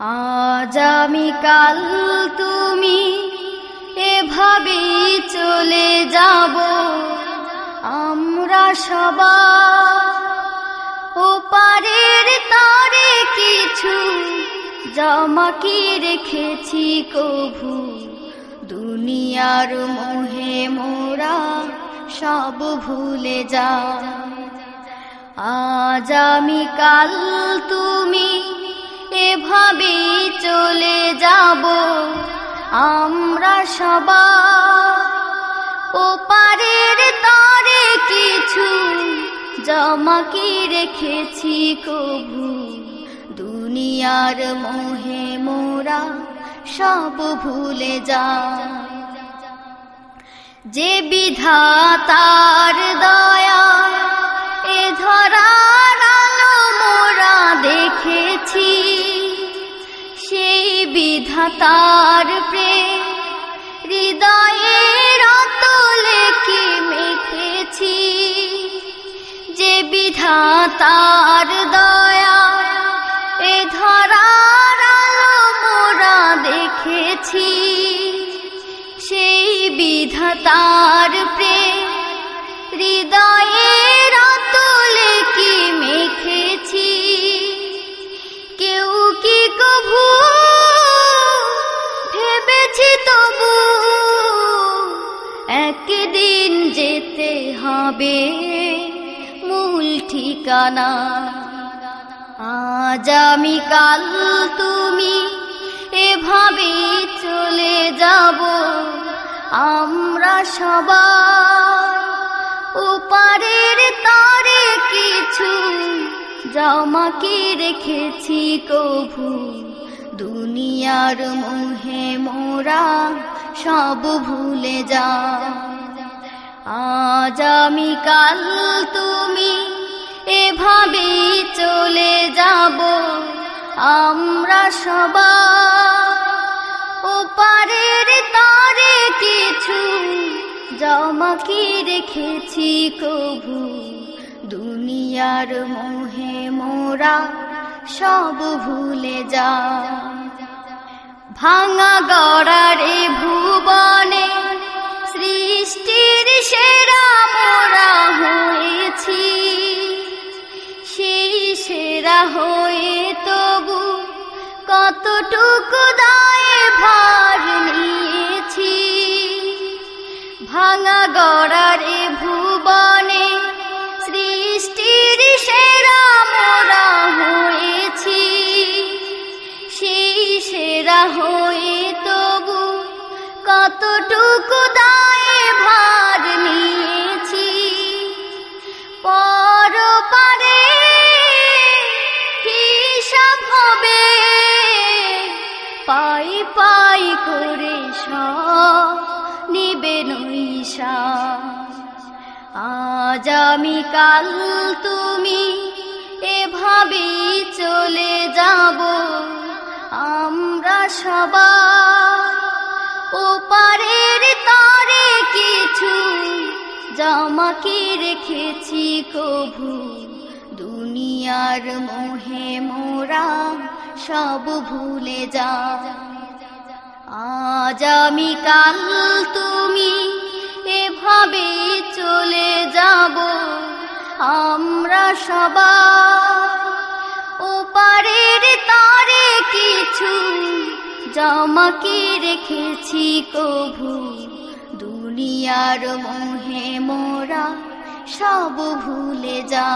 আজ আমি কাল তুমি এভাবেই চলে যাব। আমরা সবাই ও পারের তারে কিছু জমা কি রেখেছি কভু। দুনিয়ার মোহে মোরা সব ভুলে যা আজ আমি কাল তুমি এভাবে চলে যাব। আমরা সবাই ও পারের তারে কিছু জমা কি রেখেছি কভু দুনিয়ার মোহে মোরা সব ভুলে যা যে বিধাতার দয়া এ ধরার বিধাতার প্রেম হৃদয়ে রতলে কি মেখেছি? যে বিধাতার দয়া, এ ধরার আলো মোরা দেখেছি। সেই বিধাতার প্রেম হবে মূল ঠিকানা। আজ আমি কাল তুমি এভাবে চলে যাব। আমরা সবাই উপারের তারে কিছু জমা কি রেখেছি কভু। দুনিয়ার মোহে মোরা সব ভুলে যা আজ আমি কাল তুমি এভাবে চলে যাব। আমরা সবাই ওপারের তারে কিছু জমা কি রেখেছি কভু দুনিয়ার মোহে মোরা সব ভুলে যা। ভাঙা গড়ারে সেরা হয়ে তবু কতটুকু দায়ে ভার নিয়েছি? ভাঙা গড়ারে ভুবনে সৃষ্টির সেরা মোরা হয়েছি। সেই সেরা হয়ে তবু কতটুকু দায়ে পাই পাই করে নিবে নৈশা। আজ আমি কাল তুমি এভাবে চলে যাব। আমরা সবাই ওপারের তারে কিছু জমা কি রেখেছি কভু। দুনিয়ার মোহে মোরা সব ভুলে যা আজ আমি কাল তুমি এভাবে চলে যাব। আমরা সবার ওপারের তারে কিছু জমা কি রেখেছি কভু। দুনিয়ার মোহে মোরা সব ভুলে যা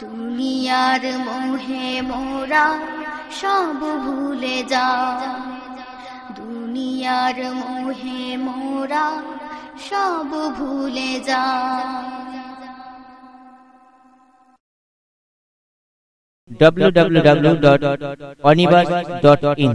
দুনিয়ার মোহে মোরা সব ভুলে যা দুনিয়ার মোহে মোরা সব ভুলে যা। www.onibus.in